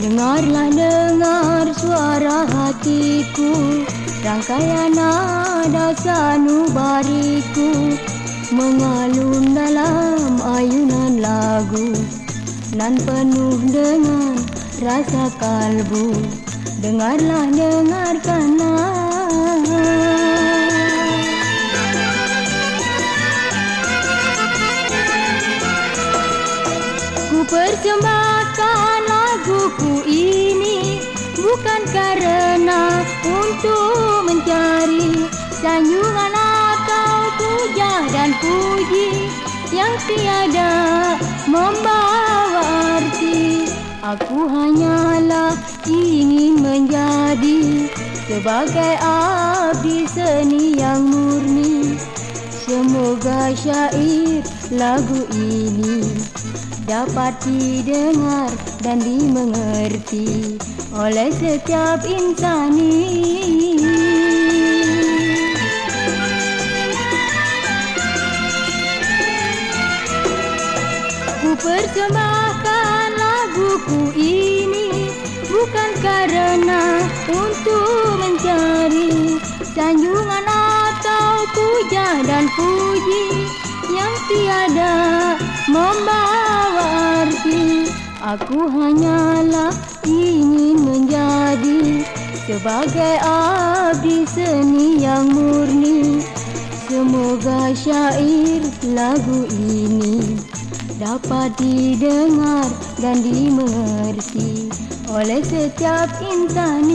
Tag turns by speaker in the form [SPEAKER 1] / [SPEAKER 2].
[SPEAKER 1] Dengarlah dengar suara hatiku. Rangkaian nada sanubariku Mengalun dalam ayunan lagu. Nan penuh dengan rasa kalbu Dengarlah dengarkanlah Ku persembahkan Sanjungan atau puja dan puji Yang tiada membawa arti. Aku hanyalah ingin menjadi Sebagai abdi seni yang murni. Semoga syair lagu ini dapat didengar dan dimengerti oleh setiap insan Ku persembahkan laguku ini bukan karena untuk mencari sanjungan atau puja dan puji yang tiada membawa arti. Aku hanyalah ingin menjadi sebagai abdi seni yang murni Semoga syair lagu ini dapat didengar dan dimengerti oleh setiap insan